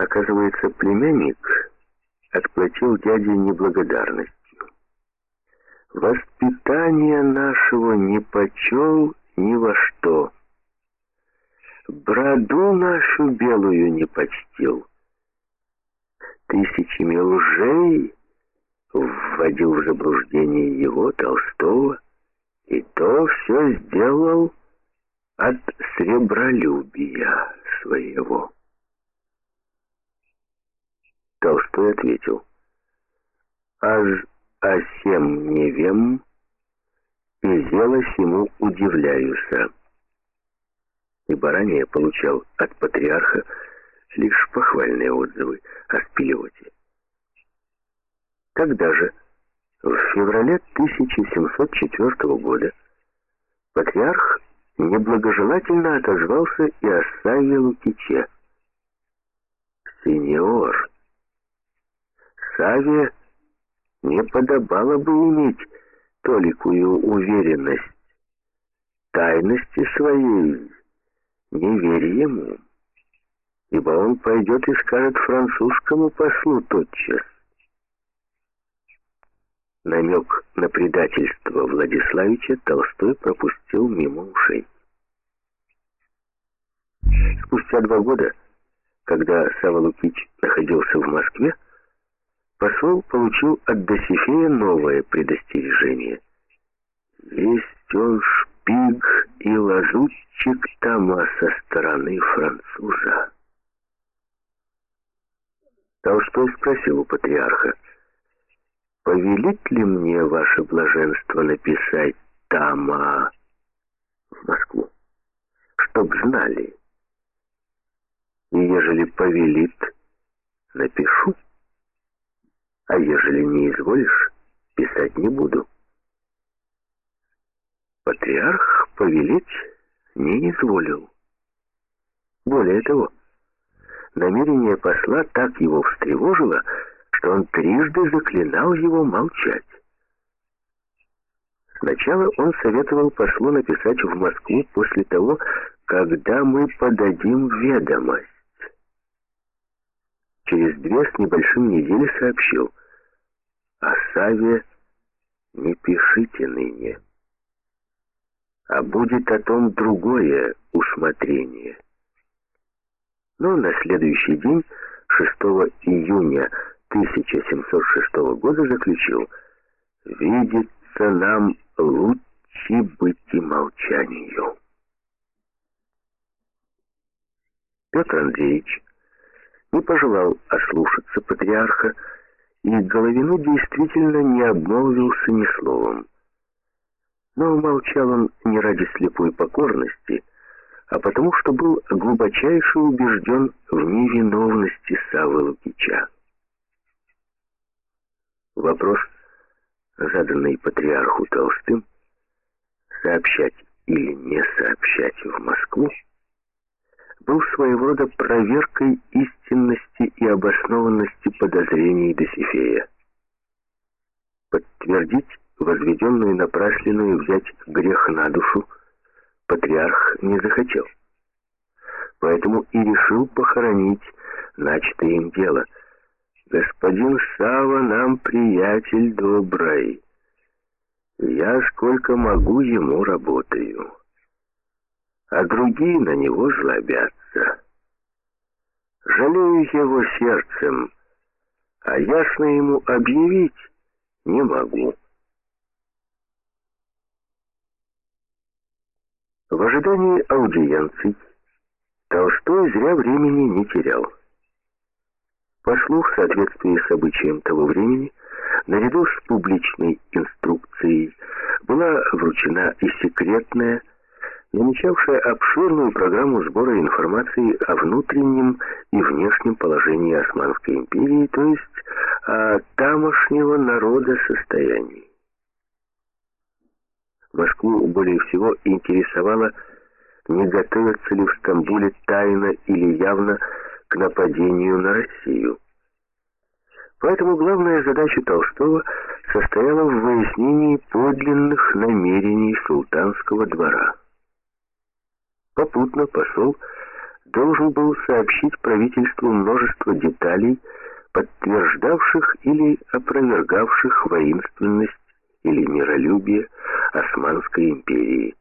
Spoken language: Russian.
Оказывается, племянник отплатил дяде неблагодарностью. Воспитание нашего не почел ни во что. Броду нашу белую не почтил. Тысячами лжей вводил в заблуждение его, Толстого, и то все сделал от сребролюбия своего. Толстой ответил, «Аж осем не вем, и зелось ему удивляюся». Ибо ранее получал от патриарха лишь похвальные отзывы о Спилевоте. Тогда же, в феврале 1704 года, патриарх неблагожелательно отозвался и о Саве Лукиче. «Сеньор, Саве не подобало бы иметь толикую уверенность. Тайности своей не верь ему, ибо он пойдет и скажет французскому послу тотчас. Намек на предательство Владиславича Толстой пропустил мимо ушей. Спустя два года, когда Сава Лукич находился в Москве, посол получил от Досифея новое предостережение. Есть он шпиг и лазутчик Тома со стороны француза. Толстой спросил у патриарха, повелит ли мне ваше блаженство написать Тама в Москву, чтоб знали. И ежели повелит, напишу. А ежели не изволишь, писать не буду. Патриарх повелеть не изволил. Более того, намерение посла так его встревожило, что он трижды заклинал его молчать. Сначала он советовал послу написать в Москву после того, когда мы подадим ведомость. Через две с небольшим недели сообщил, о Саве не пишите ныне, а будет о том другое усмотрение. Но на следующий день, 6 июня 1706 года заключил, «Видится нам лучше быть и молчанию». Петр Андреевич не пожелал ослушаться патриарха, и Головину действительно не обмолвился ни словом. Но молчал он не ради слепой покорности, а потому что был глубочайше убежден в невиновности Савы Лукича. Вопрос, заданный патриарху Толстым, сообщать или не сообщать в Москву, был своего рода проверкой истинности и обоснованности подозрений Досифея. Подтвердить возведенную напрасленную взять грех на душу патриарх не захотел. Поэтому и решил похоронить начатое им дело – Господин Сава нам приятель добрый. Я сколько могу ему работаю. А другие на него злобятся. Жалею его сердцем, а ясно ему объявить не могу. В ожидании аудиенций Толстой зря времени не терял. Послу в соответствии с обычаем того времени, наряду с публичной инструкцией, была вручена и секретная, намечавшая обширную программу сбора информации о внутреннем и внешнем положении Османской империи, то есть о тамошнего народа состоянии. Москву более всего интересовало, не готовятся ли в Стамбуле тайно или явно к нападению на Россию. Поэтому главная задача Толстого состояла в выяснении подлинных намерений султанского двора. Попутно посол должен был сообщить правительству множество деталей, подтверждавших или опровергавших воинственность или миролюбие Османской империи.